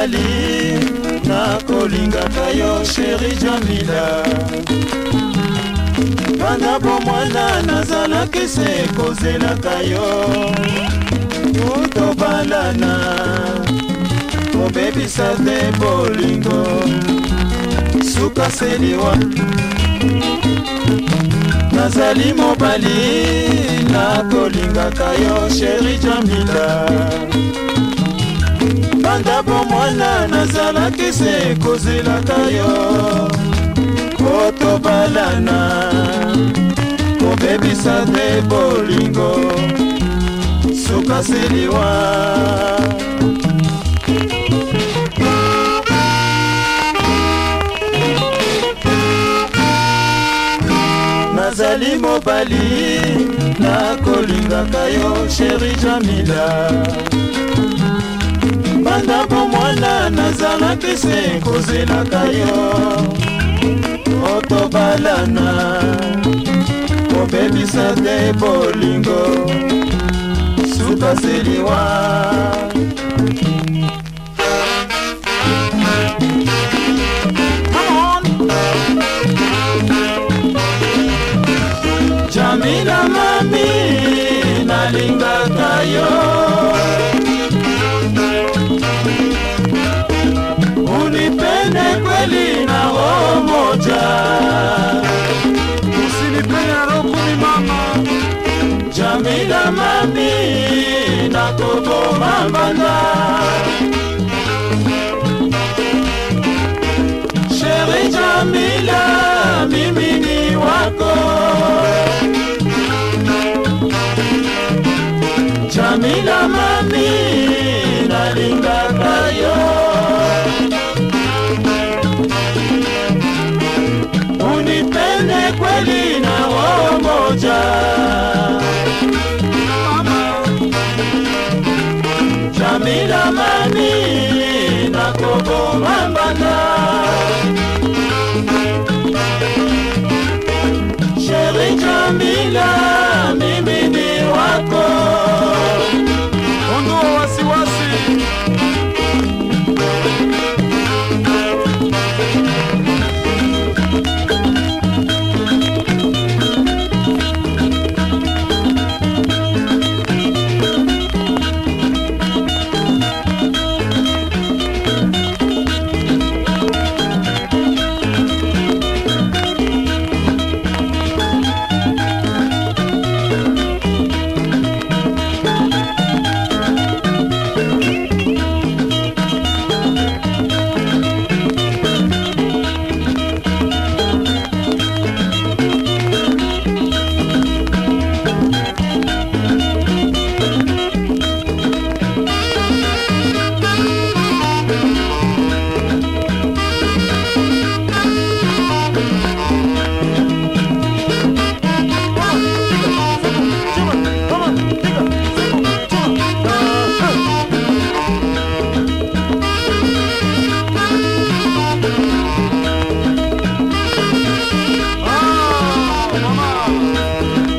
ezali nakolingaka yo sheri jamila banda bomwana nazalaki se kozelaka yo totobalana kobebisa te bolingo suka seliwa nazali mobali nakolingaka yo sheri jamila banda bomwana nazalaki se kozelaka yo kotobalana kobebisa te bolingo sukasiliwa nazali mobali nakolingaka yo sheri jamila bandako mwana nazalaki se kozelaka yo otobalana kobebisa te bolingo suka seliwa jamina mami nalinga yami nakoboma mbanda Música